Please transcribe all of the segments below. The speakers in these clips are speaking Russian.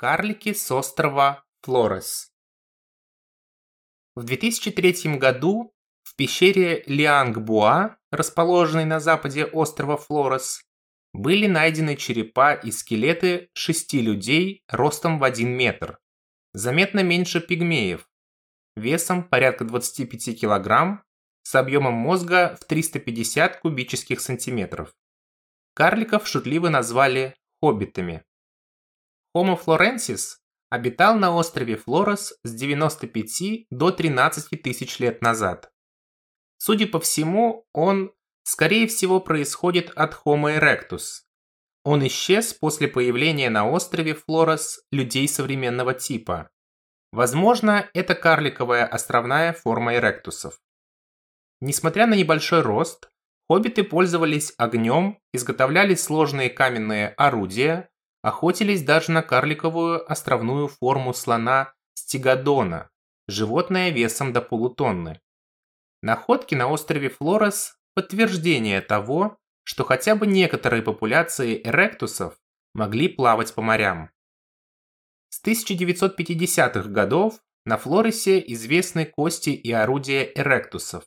Карлики с острова Флорес. В 2003 году в пещере Лиангбуа, расположенной на западе острова Флорес, были найдены черепа и скелеты шести людей ростом в 1 метр, заметно меньше пигмеев, весом порядка 25 килограмм, с объемом мозга в 350 кубических сантиметров. Карликов шутливо назвали хоббитами. Homo florensis обитал на острове Флорес с 95 до 13 тысяч лет назад. Судя по всему, он, скорее всего, происходит от Homo erectus. Он исчез после появления на острове Флорес людей современного типа. Возможно, это карликовая островная форма эректусов. Несмотря на небольшой рост, хоббиты пользовались огнем, изготовляли сложные каменные орудия, охотились даже на карликовую островную форму слона стегодона, животное весом до полутонны. Находки на острове Флорес – подтверждение того, что хотя бы некоторые популяции эректусов могли плавать по морям. С 1950-х годов на Флоресе известны кости и орудия эректусов.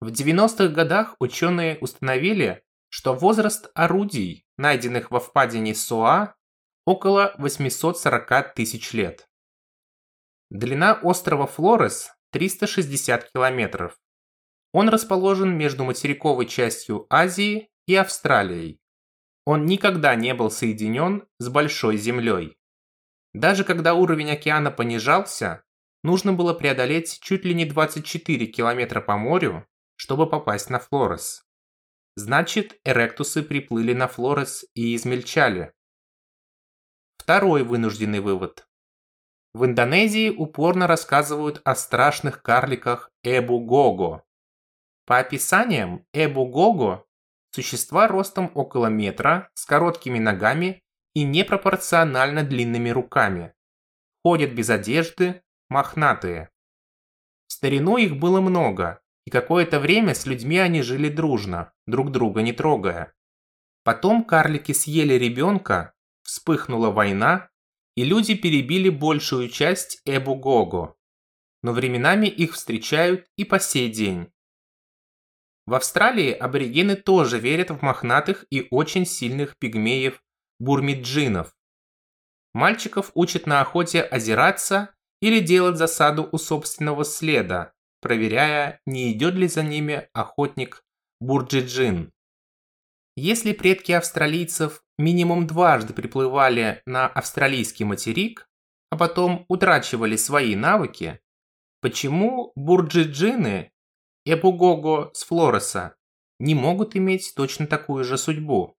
В 90-х годах ученые установили, что возраст орудий, найденных во впадине Соа, около 840 тысяч лет. Длина острова Флорес 360 километров. Он расположен между материковой частью Азии и Австралией. Он никогда не был соединен с Большой Землей. Даже когда уровень океана понижался, нужно было преодолеть чуть ли не 24 километра по морю, чтобы попасть на Флорес. Значит, эректусы приплыли на Флорес и измельчали. Второй вынужденный вывод. В Индонезии упорно рассказывают о страшных карликах Эбу-Гого. По описаниям, Эбу-Гого – существа ростом около метра, с короткими ногами и непропорционально длинными руками. Ходят без одежды, мохнатые. В старину их было много, и какое-то время с людьми они жили дружно, друг друга не трогая. Потом карлики съели ребенка, вспыхнула война, и люди перебили большую часть Эбу-Гого. Но временами их встречают и по сей день. В Австралии аборигены тоже верят в мохнатых и очень сильных пигмеев бурджиджинов. Мальчиков учат на охоте озираться или делать засаду у собственного следа, проверяя, не идет ли за ними охотник бурджиджин. Если предки австралийцев минимум дважды приплывали на австралийский материк, а потом утрачивали свои навыки, почему бурджиджины, эбу-гого с Флореса, не могут иметь точно такую же судьбу?